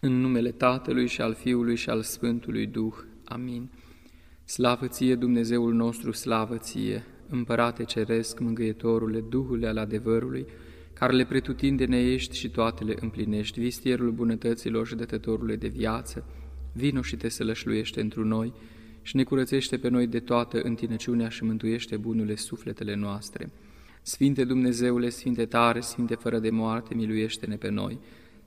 În numele Tatălui și al Fiului și al Sfântului Duh. Amin. Slavă ție, Dumnezeul nostru, slavă ție, Împărate Ceresc, Mângâietorule, Duhule al adevărului, care le pretutindene ești și toate le împlinești, vistierul bunătăților și dătătorule de viață, vino și te sălășluiește întru noi și ne curățește pe noi de toată întinăciunea și mântuiește bunurile sufletele noastre. Sfinte Dumnezeule, Sfinte tare, Sfinte fără de moarte, miluiește-ne pe noi.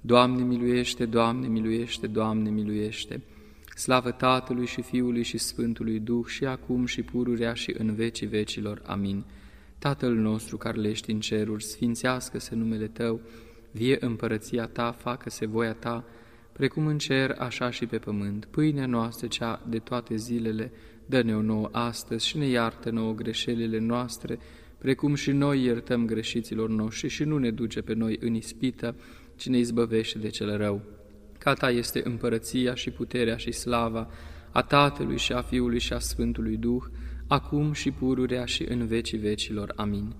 Doamne miluiește, Doamne miluiește, Doamne miluiește. Slavă Tatălui și Fiului și Sfântului Duh și acum și pururea și în vecii vecilor. Amin. Tatăl nostru care le ești în ceruri, sfințească-se numele Tău, vie împărăția Ta, facă-se voia Ta, precum în cer, așa și pe pământ. Pâinea noastră, cea de toate zilele, dă-ne-o nouă astăzi și ne iartă nouă greșelile noastre, precum și noi iertăm greșiților noștri și nu ne duce pe noi în ispită, ci ne izbăvește de cel rău. Ca ta este împărăția și puterea și slava a Tatălui și a Fiului și a Sfântului Duh, acum și pururea și în vecii vecilor. Amin.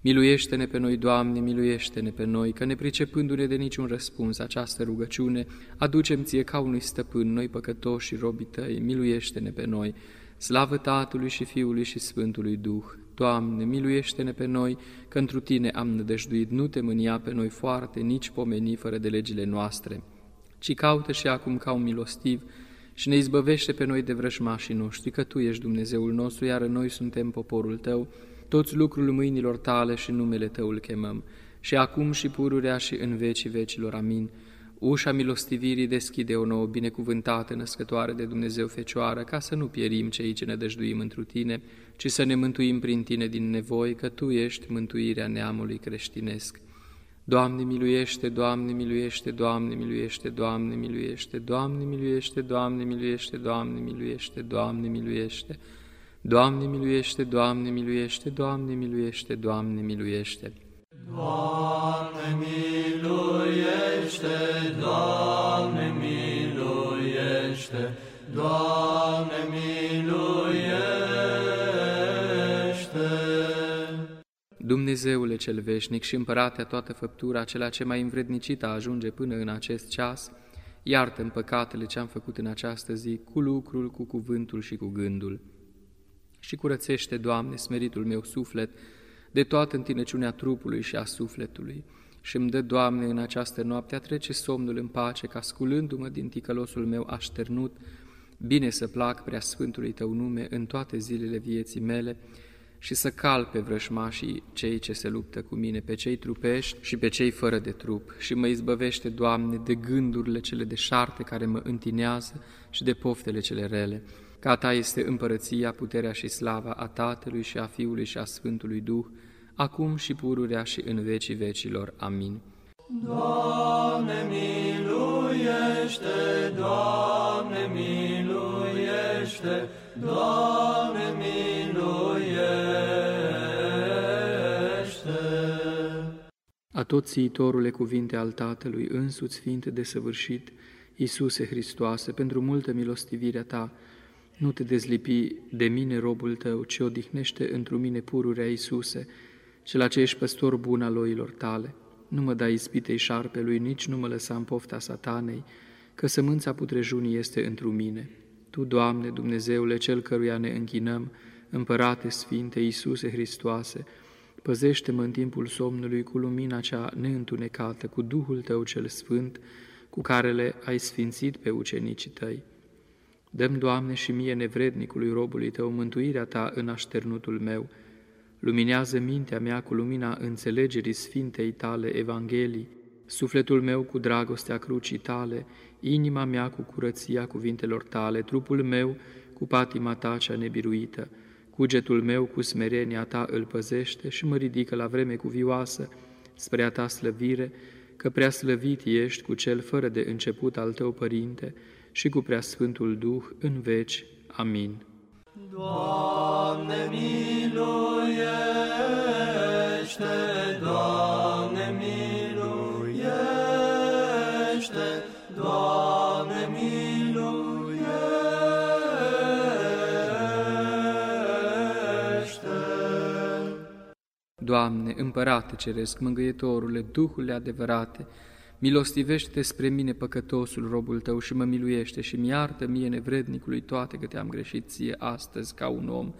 Miluiește-ne pe noi, Doamne, miluiește-ne pe noi, că ne pricepându-ne de niciun răspuns această rugăciune, aducem ție ca unui stăpân, noi păcătoși și robii tăi, miluiește-ne pe noi. Slavă Tatălui și Fiului și Sfântului Duh! Doamne, miluiește-ne pe noi, că întru Tine am nădăjduit, nu te mânia pe noi foarte, nici pomeni fără de legile noastre, ci caută și acum ca un milostiv și ne izbăvește pe noi de vrășmașii noștri, că Tu ești Dumnezeul nostru, iar noi suntem poporul Tău, toți lucrul mâinilor Tale și numele Tău îl chemăm, și acum și pururea și în vecii vecilor. Amin. Ușa milostivirii deschide o nouă binecuvântată născătoare de Dumnezeu Fecioară, ca să nu pierim cei ce ne dăjduim întru Tine, ci să ne mântuim prin Tine din nevoi, că Tu ești mântuirea neamului creștinesc. Doamne miluiește, Doamne miluiește, Doamne miluiește, Doamne miluiește, Doamne miluiește, Doamne miluiește, Doamne miluiește, Doamne miluiește, Doamne miluiește, Doamne miluiește, Doamne miluiește, Doamne miluiește. Doamne miluiește, Doamne miluiește, Doamne miluiește. Dumnezeule cel veșnic și împăratea toată făptura, acela ce mai învrednicit a ajunge până în acest ceas, iartă-mi păcatele ce am făcut în această zi, cu lucrul, cu cuvântul și cu gândul. Și curățește, Doamne, smeritul meu suflet, de toată întinăciunea trupului și a sufletului. Și îmi dă, Doamne, în această noapte a trece somnul în pace, ca sculându-mă din ticălosul meu așternut, bine să plac prea Sfântului Tău nume în toate zilele vieții mele și să cal pe vrășmașii cei ce se luptă cu mine, pe cei trupești și pe cei fără de trup, și mă izbăvește, Doamne, de gândurile cele de șarte care mă întinează și de poftele cele rele. Ca Ta este împărăția, puterea și slava a Tatălui și a Fiului și a Sfântului Duh, acum și pururea și în vecii vecilor. Amin. Doamne miluiește, Doamne miluiește, Doamne miluiește. A tot țiitorule cuvinte al Tatălui, însuți fiind desăvârșit, Iisuse Hristoase, pentru multă milostivirea Ta, nu te dezlipi de mine, robul Tău, ci odihnește întru mine pururea Iisuse, cel ce ești păstor bun al loilor tale. Nu mă dai ispitei șarpelui, nici nu mă lăsa în pofta satanei, că sămânța putrejunii este întru mine. Tu, Doamne, Dumnezeule, Cel căruia ne închinăm, Împărate Sfinte, Iisuse Hristoase, păzește-mă în timpul somnului cu lumina cea neîntunecată, cu Duhul Tău cel Sfânt, cu care le ai sfințit pe ucenicii Tăi. Dăm, Doamne, și mie nevrednicului robului Tău mântuirea Ta în așternutul meu, Luminează mintea mea cu lumina înțelegerii Sfintei tale Evanghelii, sufletul meu cu dragostea crucii tale, inima mea cu curăția cuvintelor tale, trupul meu cu patima ta cea nebiruită, cugetul meu cu smerenia ta îl păzește și mă ridică la vreme cuvioasă spre a ta slăvire, că prea slăvit ești cu cel fără de început al tău, Părinte, și cu preasfântul Duh în veci. Amin. Doamne miluiește, Doamne miluiește, Doamne miluiește. Doamne, Împărate Ceresc, Mângâietorule, Duhule adevărate, milostivește-te spre mine, păcătosul, robul tău, și mă miluiește și mi iartă mie nevrednicului toate că te-am greșit ție astăzi ca un om,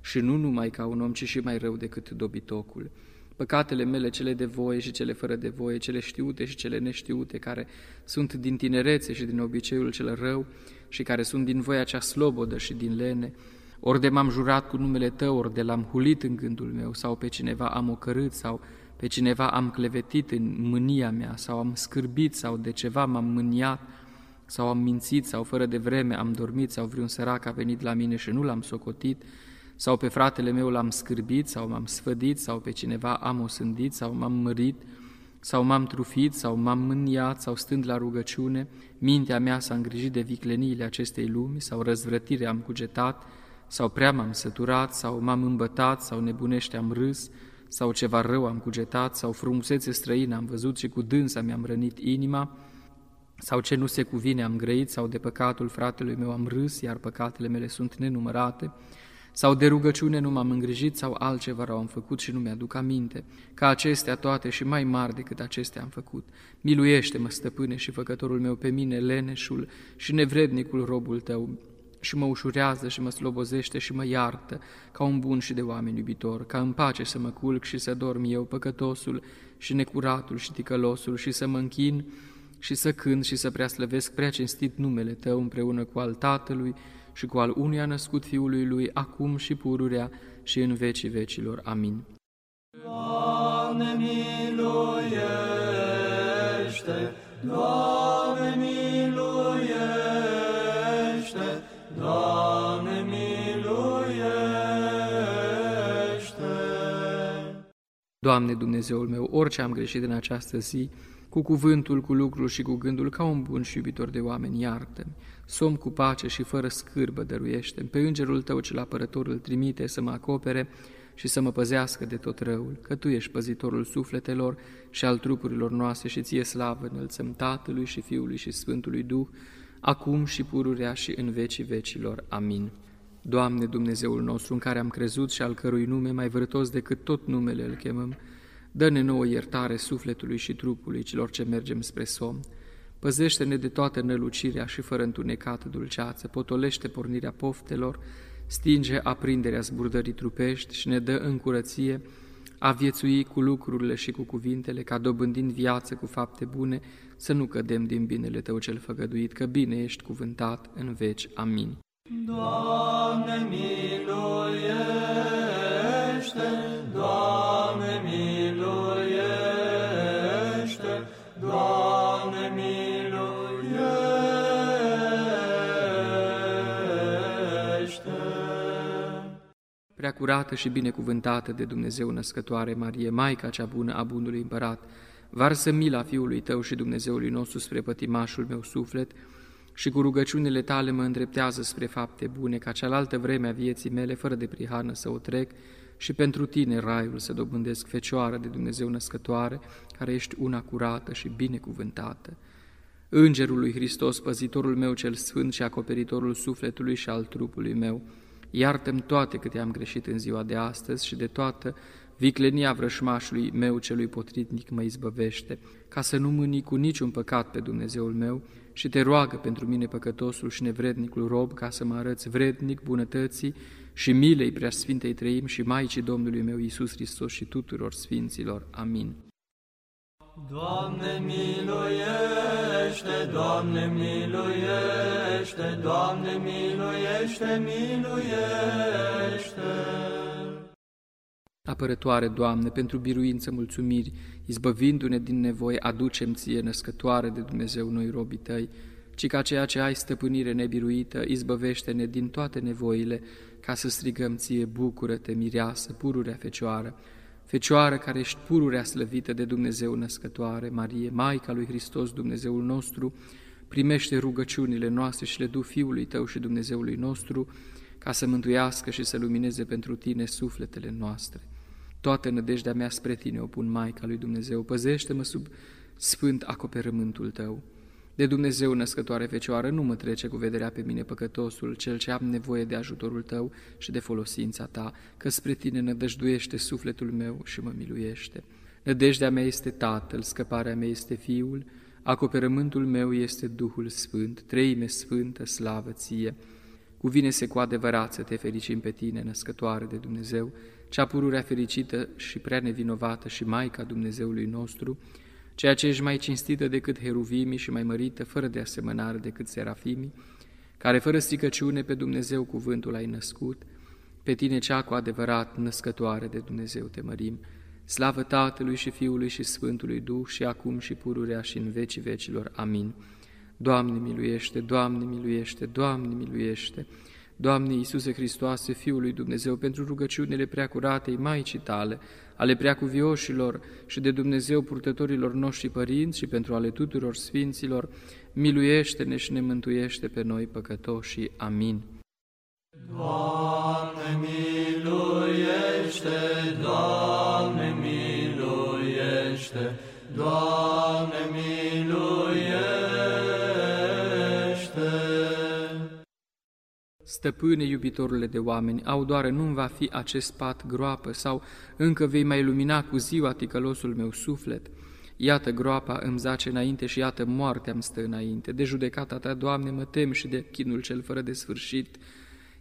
și nu numai ca un om, ci și mai rău decât dobitocul. Păcatele mele, cele de voie și cele fără de voie, cele știute și cele neștiute, care sunt din tinerețe și din obiceiul cel rău și care sunt din voia cea slobodă și din lene, ori de m-am jurat cu numele Tău, ori de l-am hulit în gândul meu, sau pe cineva am ocărât, sau pe cineva am clevetit în mânia mea, sau am scârbit, sau de ceva m-am mâniat, sau am mințit, sau fără de vreme am dormit, sau vreun sărac a venit la mine și nu l-am socotit, sau pe fratele meu l-am scârbit, sau m-am sfădit, sau pe cineva am osândit, sau m-am mărit, sau m-am trufit, sau m-am mâniat, sau stând la rugăciune, mintea mea s-a îngrijit de vicleniile acestei lumi, sau răzvrătire am cugetat, sau prea m-am săturat, sau m-am îmbătat, sau nebunește am râs, sau ceva rău am cugetat, sau frumusețe străină am văzut și cu dânsa mi-am rănit inima, sau ce nu se cuvine am grăit, sau de păcatul fratelui meu am râs, iar păcatele mele sunt nenumărate, sau de rugăciune nu m-am îngrijit, sau altceva rău am făcut și nu mi-aduc aminte, ca acestea toate și mai mari decât acestea am făcut. Miluiește-mă, stăpâne și făcătorul meu, pe mine, leneșul și nevrednicul robul tău, și mă ușurează și mă slobozește și mă iartă, ca un bun și de oameni iubitor, ca în pace să mă culc și să dorm eu, păcătosul și necuratul și ticălosul, și să mă închin și să cânt și să preaslăvesc prea cinstit numele Tău împreună cu al Tatălui și cu al unuia născut Fiului Lui, acum și pururea și în vecii vecilor. Amin. Doamne miluiește, Doamne Doamne Dumnezeul meu, orice am greșit în această zi, cu cuvântul, cu lucrul și cu gândul, ca un bun și iubitor de oameni, iartă-mi. Som cu pace și fără scârbă dăruiește Pe îngerul tău cel apărător îl trimite să mă acopere și să mă păzească de tot răul, că Tu ești păzitorul sufletelor și al trupurilor noastre și Ție slavă înălțăm Tatălui și Fiului și Sfântului Duh, acum și pururea și în vecii vecilor. Amin. Doamne Dumnezeul nostru, în care am crezut și al cărui nume mai vârtos decât tot numele îl chemăm, dă-ne nouă iertare sufletului și trupului celor ce mergem spre somn. Păzește-ne de toată nălucirea și fără întunecat dulceață, potolește pornirea poftelor, stinge aprinderea zburdării trupești și ne dă în curăție a viețui cu lucrurile și cu cuvintele, ca dobândind viață cu fapte bune, să nu cădem din binele Tău cel făgăduit, că bine ești cuvântat în veci. Amin. Doamne miluiește, Doamne miluiește, Doamne miluiește. Prea curată și binecuvântată de Dumnezeu născătoare Marie, Maica cea bună a bunului împărat, varsă mila Fiului Tău și Dumnezeului nostru spre pătimașul meu suflet și cu rugăciunile Tale mă îndreptează spre fapte bune, ca cealaltă vreme a vieții mele, fără de prihană, să o trec și pentru Tine raiul să dobândesc Fecioară de Dumnezeu născătoare, care ești una curată și binecuvântată. Îngerul lui Hristos, păzitorul meu cel sfânt și acoperitorul sufletului și al trupului meu, iartă-mi toate câte am greșit în ziua de astăzi și de toată viclenia vrășmașului meu celui potritnic mă izbăvește, ca să nu mâni cu niciun păcat pe Dumnezeul meu și te roagă pentru mine păcătosul și nevrednicul rob, ca să mă arăți vrednic bunătății și milei preasfintei trăim și Maicii Domnului meu Iisus Hristos și tuturor sfinților. Amin. Doamne miluiește, Doamne miluiește, Doamne miluiește, miluiește. Apărătoare, Doamne, pentru biruință mulțumiri, izbăvindu-ne din nevoi, aducem Ție, născătoare de Dumnezeu, noi robii Tăi, ci ca ceea ce ai stăpânire nebiruită, izbăvește-ne din toate nevoile, ca să strigăm Ție, bucură-te, mireasă, pururea Fecioară, Fecioară care ești pururea slăvită de Dumnezeu născătoare, Marie, Maica lui Hristos, Dumnezeul nostru, primește rugăciunile noastre și le du Fiului Tău și Dumnezeului nostru, ca să mântuiască și să lumineze pentru Tine sufletele noastre. Toată nădejdea mea spre Tine o pun, Maica lui Dumnezeu, păzește-mă sub sfânt acoperământul Tău. De Dumnezeu născătoare Fecioară, nu mă trece cu vederea pe mine păcătosul, cel ce am nevoie de ajutorul Tău și de folosința Ta, că spre Tine nădăjduiește sufletul meu și mă miluiește. Nădejdea mea este Tatăl, scăparea mea este Fiul, acoperământul meu este Duhul Sfânt, treime sfântă, slavă ție. Cuvine-se cu adevărat să te fericim pe tine, născătoare de Dumnezeu, cea pururea fericită și prea nevinovată și Maica Dumnezeului nostru, ceea ce ești mai cinstită decât heruvimii și mai mărită, fără de asemănare decât serafimii, care fără stricăciune pe Dumnezeu cuvântul ai născut, pe tine cea cu adevărat născătoare de Dumnezeu te mărim, Slavă Tatălui și Fiului și Sfântului Duh și acum și pururea și în vecii vecilor. Amin. Doamne miluiește, Doamne miluiește, Doamne miluiește, Doamne Iisuse Hristoase, Fiul lui Dumnezeu, pentru rugăciunile preacuratei Maicii tale, ale preacuvioșilor și de Dumnezeu purtătorilor noștri părinți și pentru ale tuturor sfinților, miluiește-ne și ne mântuiește pe noi păcătoși. Amin. Doamne, miluiește, Doamne, miluiește, Doamne, Stăpâne, iubitorule de oameni, au doare nu va fi acest pat groapă sau încă vei mai lumina cu ziua ticălosul meu suflet. Iată groapa îmi zace înainte și iată moartea îmi stă înainte. De judecata ta, Doamne, mă tem și de chinul cel fără de sfârșit.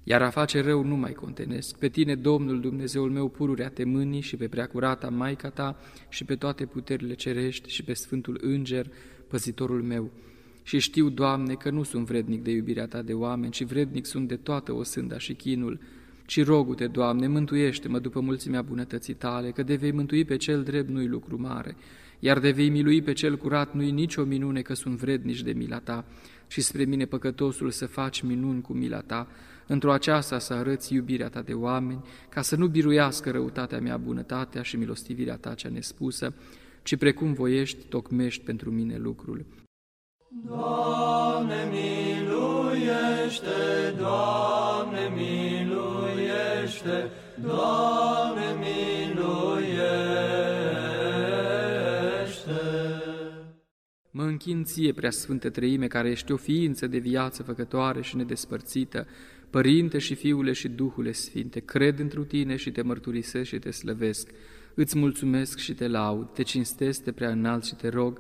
Iar a face rău nu mai contenesc. Pe tine, Domnul Dumnezeul meu, pururea te mâni și pe preacurata Maica ta și pe toate puterile cerești și pe Sfântul Înger, păzitorul meu. Și știu, Doamne, că nu sunt vrednic de iubirea ta de oameni, ci vrednic sunt de toată osânda și chinul. Și rogu-te, Doamne, mântuiește-mă după mulțimea bunătății tale, că de vei mântui pe cel drept nu-i lucru mare, iar de vei milui pe cel curat nu-i nicio minune că sunt vrednici de mila ta, și spre mine păcătosul să faci minuni cu mila ta, într-o aceasta să arăți iubirea ta de oameni, ca să nu biruiască răutatea mea bunătatea și milostivirea ta cea nespusă, ci precum voiești, tocmești pentru mine lucrul. Doamne, miluiește, Doamne, miluiește, Doamne, miluiește. Mă închin ție, prea sfântă treime, care ești o ființă de viață făcătoare și nedespărțită, Părinte și Fiule și Duhule Sfinte, cred întru Tine și te mărturisesc și te slăvesc. Îți mulțumesc și te laud, te cinstesc, te prea înalt și te rog,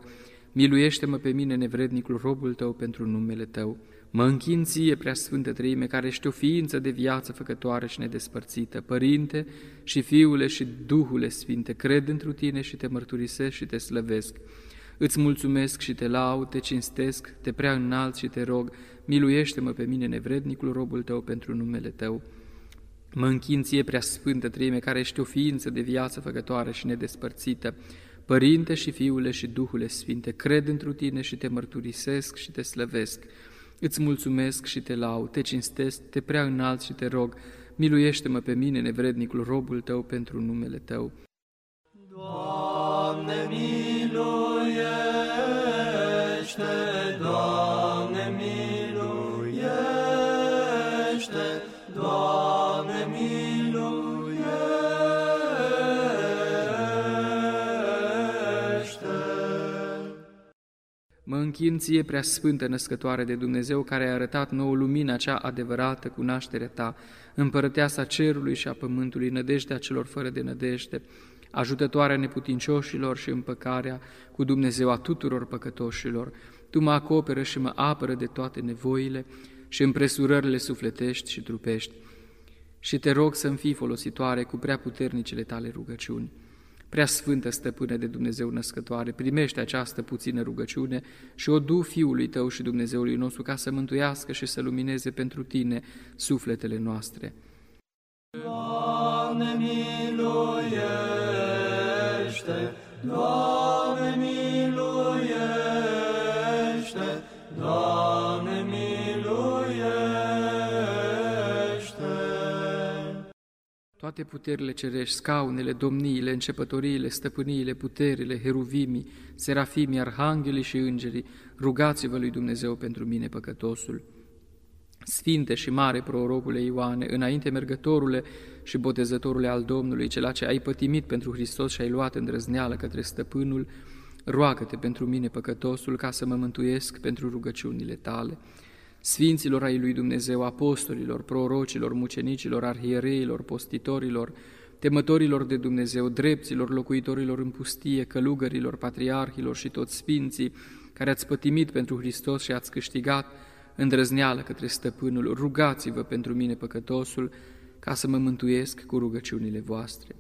miluiește-mă pe mine, nevrednicul robul Tău, pentru numele Tău. Mă închin ție, prea sfântă treime, care ești o ființă de viață făcătoare și nedespărțită, Părinte și Fiule și Duhule Sfinte, cred întru Tine și te mărturisesc și te slăvesc. Îți mulțumesc și te laud, te cinstesc, te prea înalt și te rog, miluiește-mă pe mine, nevrednicul robul tău, pentru numele tău. Mă închin ție, prea sfântă treime, care ești o ființă de viață făcătoare și nedespărțită, Părinte și Fiule și Duhule Sfinte, cred întru tine și te mărturisesc și te slăvesc. Îți mulțumesc și te laud, te cinstesc, te prea înalt și te rog, miluiește-mă pe mine, nevrednicul robul tău, pentru numele tău. Doamne, miluiește, închin ție, prea sfântă născătoare de Dumnezeu, care a arătat nouă lumina cea adevărată cu nașterea ta, împărăteasa cerului și a pământului, nădejdea celor fără de nădejde, ajutătoarea neputincioșilor și împăcarea cu Dumnezeu a tuturor păcătoșilor, Tu mă acoperă și mă apără de toate nevoile și împresurările sufletești și trupești. Și te rog să-mi fii folositoare cu prea puternicele tale rugăciuni. Prea sfântă stăpână de Dumnezeu născătoare, primește această puțină rugăciune și o du Fiului Tău și Dumnezeului nostru ca să mântuiască și să lumineze pentru Tine sufletele noastre. Doamne, miluiește, Doamne, toate puterile cerești, scaunele, domniile, începătoriile, stăpâniile, puterile, heruvimii, serafimii, arhanghelii și îngerii, rugați-vă lui Dumnezeu pentru mine păcătosul. Sfinte și mare prorocule Ioane, înainte mergătorule și botezătorule al Domnului, cela ce ai pătimit pentru Hristos și ai luat îndrăzneală către stăpânul, roagă-te pentru mine păcătosul ca să mă mântuiesc pentru rugăciunile tale. Sfinților ai lui Dumnezeu, apostolilor, prorocilor, mucenicilor, arhiereilor, postitorilor, temătorilor de Dumnezeu, drepților, locuitorilor în pustie, călugărilor, patriarhilor și toți sfinții care ați pătimit pentru Hristos și ați câștigat îndrăzneală către stăpânul, rugați-vă pentru mine păcătosul, ca să mă mântuiesc cu rugăciunile voastre.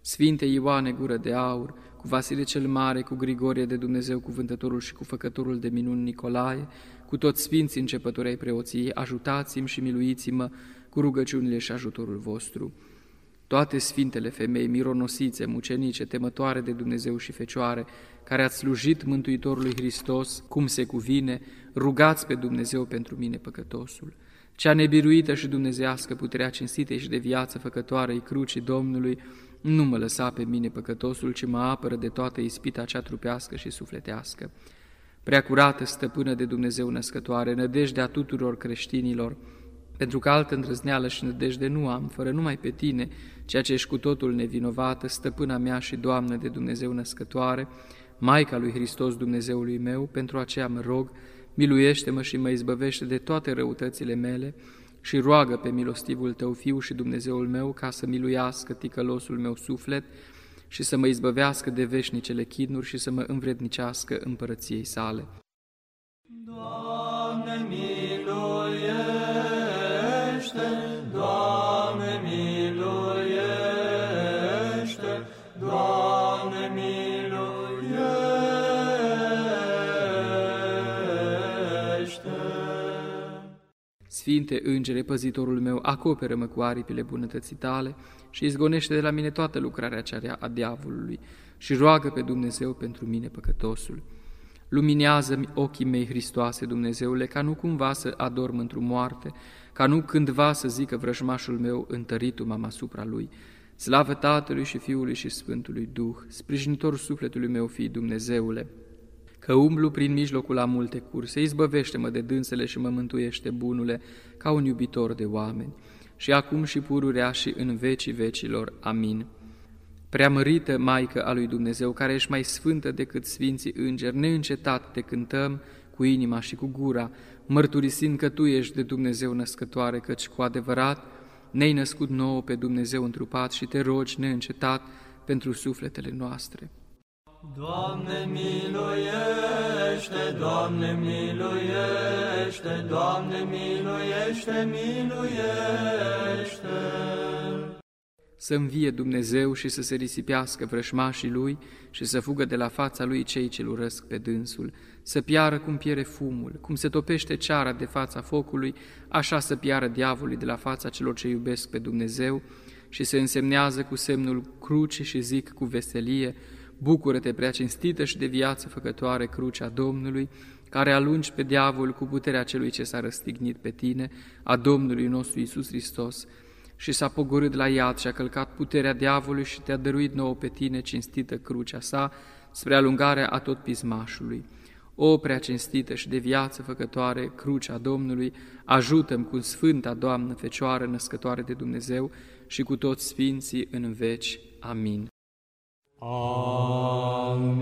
Sfinte Ioane, gură de aur, cu Vasile cel Mare, cu Grigorie de Dumnezeu, cuvântătorul și cu făcătorul de minuni Nicolae, cu toți sfinții începători ai preoției, ajutați-mi și miluiți-mă cu rugăciunile și ajutorul vostru. Toate sfintele femei, mironosițe, mucenice, temătoare de Dumnezeu și fecioare, care ați slujit Mântuitorului Hristos, cum se cuvine, rugați pe Dumnezeu pentru mine păcătosul. Cea nebiruită și dumnezească puterea cinstitei și de viață făcătoarei crucii Domnului, nu mă lăsa pe mine păcătosul, ci mă apără de toată ispita cea trupească și sufletească. Preacurată stăpână de Dumnezeu născătoare, nădejdea tuturor creștinilor, pentru că altă îndrăzneală și nădejde nu am, fără numai pe tine, ceea ce ești cu totul nevinovată, stăpâna mea și Doamnă de Dumnezeu născătoare, Maica lui Hristos Dumnezeului meu, pentru aceea mă rog, miluiește-mă și mă izbăvește de toate răutățile mele și roagă pe milostivul tău Fiu și Dumnezeul meu ca să miluiască ticălosul meu suflet și să mă izbăvească de veșnicele chinuri și să mă învrednicească împărăției sale. Doamne, miluiește! Sfinte Îngere, păzitorul meu, acoperă-mă cu aripile bunătății tale și izgonește de la mine toată lucrarea cea a diavolului și roagă pe Dumnezeu pentru mine păcătosul. Luminează-mi ochii mei, Hristoase, Dumnezeule, ca nu cumva să adorm într-o moarte, ca nu cândva să zică vrăjmașul meu, întăritu m-am asupra lui. Slavă Tatălui și Fiului și Sfântului Duh, sprijinitor sufletului meu, fii Dumnezeule, că umblu prin mijlocul la multe curse, izbăvește-mă de dânsele și mă mântuiește bunule, ca un iubitor de oameni, și acum și pururea și în vecii vecilor. Amin. Preamărită Maică a lui Dumnezeu, care ești mai sfântă decât sfinții îngeri, neîncetat te cântăm cu inima și cu gura, mărturisind că Tu ești de Dumnezeu născătoare, căci cu adevărat ne-ai născut nouă pe Dumnezeu întrupat și te rogi neîncetat pentru sufletele noastre. Doamne, miluiește! Doamne, miluiește! Doamne, miluiește, miluiește! Să învie Dumnezeu și să se risipească vrășmașii Lui și să fugă de la fața Lui cei ce-L urăsc pe dânsul, să piară cum piere fumul, cum se topește ceara de fața focului, așa să piară diavolii de la fața celor ce iubesc pe Dumnezeu și se însemnează cu semnul cruce și zic cu veselie, Bucură-te, prea cinstită și de viață făcătoare crucea Domnului, care alungi pe diavol cu puterea celui ce s-a răstignit pe tine, a Domnului nostru Isus Hristos, și s-a pogorât la iad și a călcat puterea diavolului și te-a dăruit nouă pe tine cinstită crucea sa spre alungarea a tot pismașului. O prea cinstită și de viață făcătoare, crucea Domnului, ajută-mi cu Sfânta Doamnă Fecioară născătoare de Dumnezeu și cu toți Sfinții în veci. Amin. 아멘.